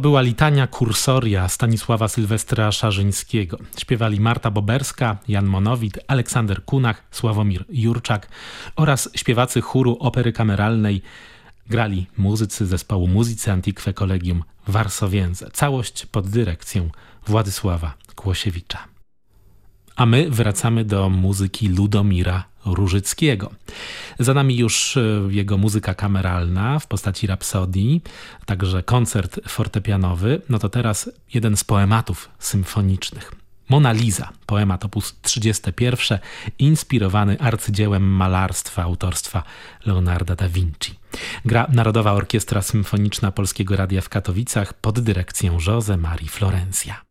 była litania kursoria Stanisława Sylwestra Szarzyńskiego. Śpiewali Marta Boberska, Jan Monowit, Aleksander Kunach, Sławomir Jurczak oraz śpiewacy chóru opery kameralnej grali muzycy zespołu Muzycy Antiquae Collegium Warsowiędze. Całość pod dyrekcją Władysława Kłosiewicza. A my wracamy do muzyki Ludomira Różyckiego. Za nami już e, jego muzyka kameralna w postaci rapsodii, także koncert fortepianowy. No to teraz jeden z poematów symfonicznych. Mona Lisa, poemat op. 31, inspirowany arcydziełem malarstwa autorstwa Leonarda da Vinci. Gra Narodowa Orkiestra Symfoniczna Polskiego Radia w Katowicach pod dyrekcją Jose Marii Florencja.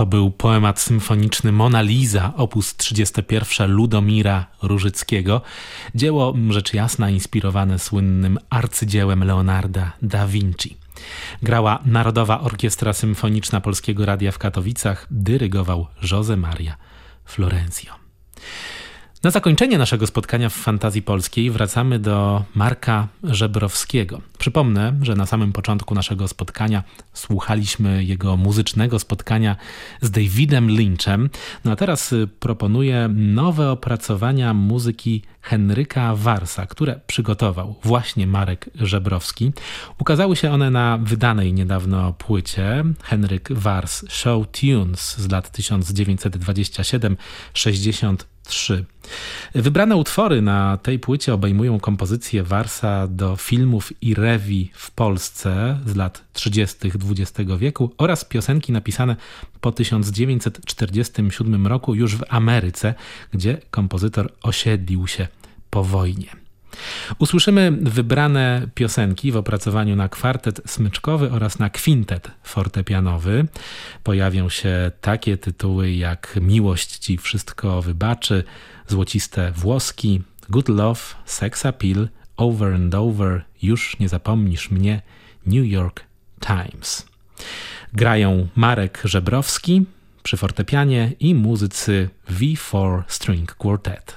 To był poemat symfoniczny Mona Lisa, opus 31 Ludomira Różyckiego. Dzieło rzecz jasna inspirowane słynnym arcydziełem Leonarda da Vinci. Grała Narodowa Orkiestra Symfoniczna Polskiego Radia w Katowicach, dyrygował Jose Maria Florencio. Na zakończenie naszego spotkania w Fantazji Polskiej wracamy do Marka Żebrowskiego. Przypomnę, że na samym początku naszego spotkania słuchaliśmy jego muzycznego spotkania z Davidem Lynchem. No a teraz y, proponuję nowe opracowania muzyki Henryka Warsa, które przygotował właśnie Marek Żebrowski. Ukazały się one na wydanej niedawno płycie Henryk Wars Show Tunes z lat 1927-60 3. Wybrane utwory na tej płycie obejmują kompozycje Warsa do filmów i rewi w Polsce z lat 30. XX wieku oraz piosenki napisane po 1947 roku już w Ameryce, gdzie kompozytor osiedlił się po wojnie. Usłyszymy wybrane piosenki w opracowaniu na kwartet smyczkowy oraz na kwintet fortepianowy. Pojawią się takie tytuły jak Miłość ci wszystko wybaczy, Złociste włoski, Good Love, Sex Appeal, Over and Over, Już nie zapomnisz mnie, New York Times. Grają Marek Żebrowski przy fortepianie i muzycy V4 String Quartet.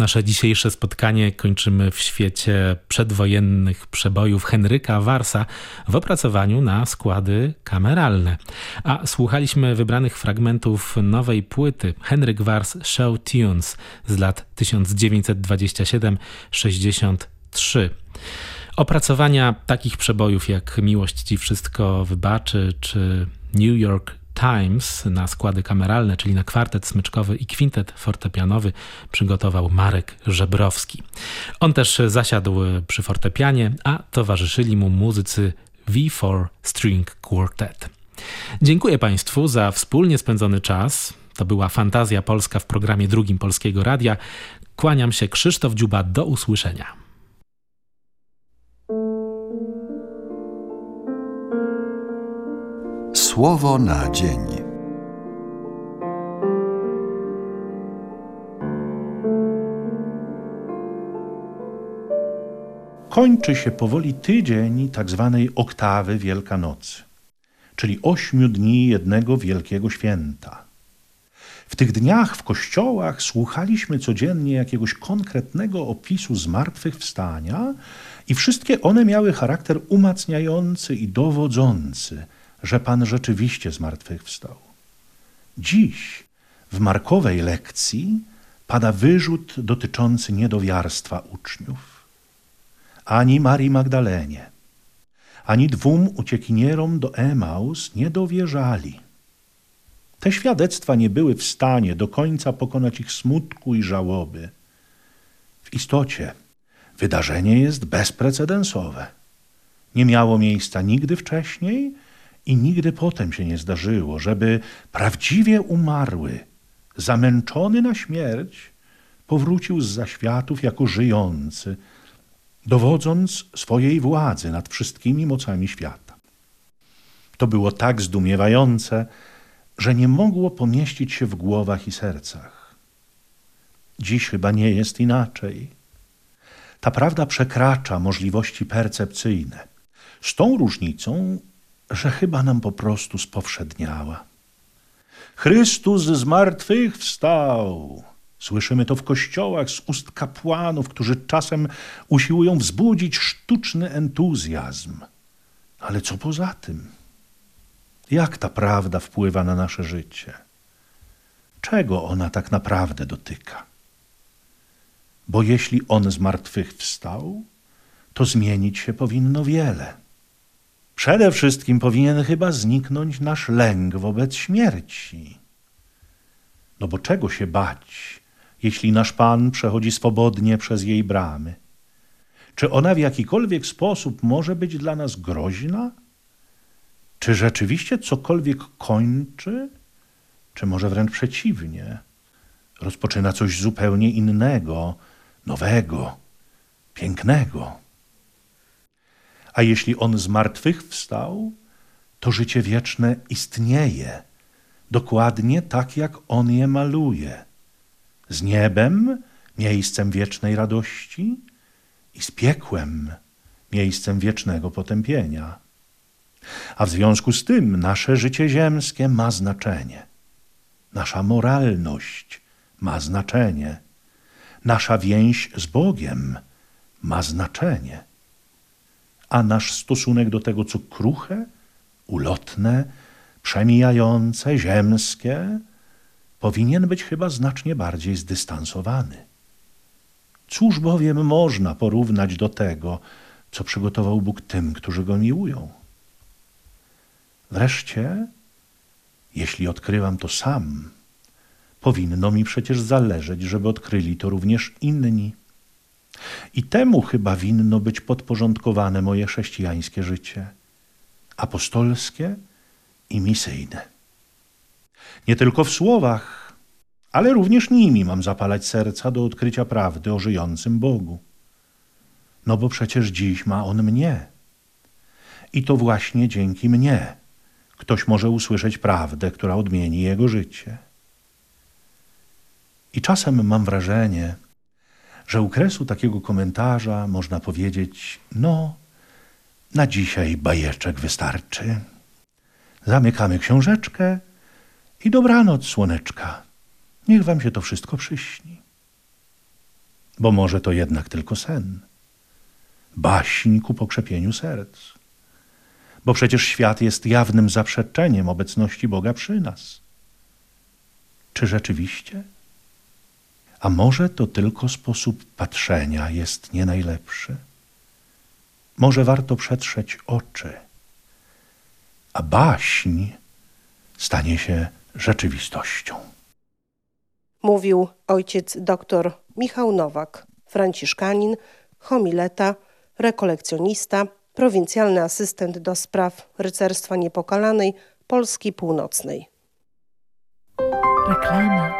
Nasze dzisiejsze spotkanie kończymy w świecie przedwojennych przebojów Henryka Warsa w opracowaniu na składy kameralne. A słuchaliśmy wybranych fragmentów nowej płyty Henryk Wars Show Tunes z lat 1927-63. Opracowania takich przebojów jak Miłość Ci Wszystko Wybaczy czy New York Times na składy kameralne, czyli na kwartet smyczkowy i kwintet fortepianowy przygotował Marek Żebrowski. On też zasiadł przy fortepianie, a towarzyszyli mu muzycy V4 String Quartet. Dziękuję Państwu za wspólnie spędzony czas. To była Fantazja Polska w programie drugim Polskiego Radia. Kłaniam się Krzysztof Dziuba. Do usłyszenia. Słowo na dzień. Kończy się powoli tydzień tak zwanej oktawy Wielkanocy, czyli ośmiu dni jednego wielkiego święta. W tych dniach w kościołach słuchaliśmy codziennie jakiegoś konkretnego opisu zmartwychwstania i wszystkie one miały charakter umacniający i dowodzący – że Pan rzeczywiście zmartwychwstał. Dziś w Markowej lekcji pada wyrzut dotyczący niedowiarstwa uczniów. Ani Marii Magdalenie, ani dwóm uciekinierom do Emaus nie dowierzali. Te świadectwa nie były w stanie do końca pokonać ich smutku i żałoby. W istocie wydarzenie jest bezprecedensowe. Nie miało miejsca nigdy wcześniej i nigdy potem się nie zdarzyło, żeby prawdziwie umarły, zamęczony na śmierć, powrócił z zaświatów jako żyjący, dowodząc swojej władzy nad wszystkimi mocami świata. To było tak zdumiewające, że nie mogło pomieścić się w głowach i sercach. Dziś chyba nie jest inaczej. Ta prawda przekracza możliwości percepcyjne. Z tą różnicą, że chyba nam po prostu spowszedniała. Chrystus z martwych wstał. Słyszymy to w kościołach z ust kapłanów, którzy czasem usiłują wzbudzić sztuczny entuzjazm. Ale co poza tym? Jak ta prawda wpływa na nasze życie? Czego ona tak naprawdę dotyka? Bo jeśli on z martwych wstał, to zmienić się powinno wiele. Przede wszystkim powinien chyba zniknąć nasz lęk wobec śmierci. No bo czego się bać, jeśli nasz Pan przechodzi swobodnie przez jej bramy? Czy ona w jakikolwiek sposób może być dla nas groźna? Czy rzeczywiście cokolwiek kończy? Czy może wręcz przeciwnie? Rozpoczyna coś zupełnie innego, nowego, pięknego. A jeśli on z martwych wstał, to życie wieczne istnieje, dokładnie tak jak on je maluje. Z niebem, miejscem wiecznej radości, i z piekłem, miejscem wiecznego potępienia. A w związku z tym nasze życie ziemskie ma znaczenie. Nasza moralność ma znaczenie. Nasza więź z Bogiem ma znaczenie. A nasz stosunek do tego, co kruche, ulotne, przemijające, ziemskie, powinien być chyba znacznie bardziej zdystansowany. Cóż bowiem można porównać do tego, co przygotował Bóg tym, którzy go miłują? Wreszcie, jeśli odkrywam to sam, powinno mi przecież zależeć, żeby odkryli to również inni. I temu chyba winno być podporządkowane moje chrześcijańskie życie, apostolskie i misyjne. Nie tylko w słowach, ale również nimi mam zapalać serca do odkrycia prawdy o żyjącym Bogu. No bo przecież dziś ma On mnie. I to właśnie dzięki mnie ktoś może usłyszeć prawdę, która odmieni jego życie. I czasem mam wrażenie, że u kresu takiego komentarza można powiedzieć: No, na dzisiaj bajeczek wystarczy. Zamykamy książeczkę i dobranoc, słoneczka. Niech wam się to wszystko przyśni. Bo może to jednak tylko sen, baśń ku pokrzepieniu serc. Bo przecież świat jest jawnym zaprzeczeniem obecności Boga przy nas. Czy rzeczywiście? A może to tylko sposób patrzenia jest nie najlepszy? Może warto przetrzeć oczy, a baśń stanie się rzeczywistością. Mówił ojciec dr Michał Nowak, franciszkanin, homileta, rekolekcjonista, prowincjalny asystent do spraw rycerstwa niepokalanej Polski Północnej. Reklama.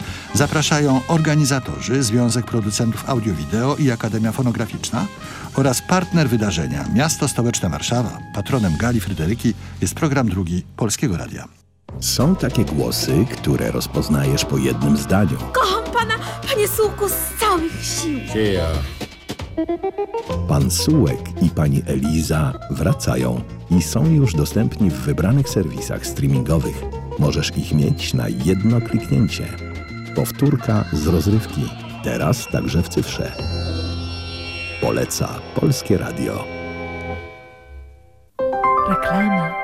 Zapraszają organizatorzy, Związek Producentów Audio-Wideo i Akademia Fonograficzna oraz partner wydarzenia Miasto Stołeczne Warszawa. Patronem gali Fryderyki jest program drugi Polskiego Radia. Są takie głosy, które rozpoznajesz po jednym zdaniu. Kocham pana, panie Sułku, z całych sił. Sieja. Pan Sułek i pani Eliza wracają i są już dostępni w wybranych serwisach streamingowych. Możesz ich mieć na jedno kliknięcie. Powtórka z rozrywki. Teraz także w cyfrze. Poleca Polskie Radio. Reklama.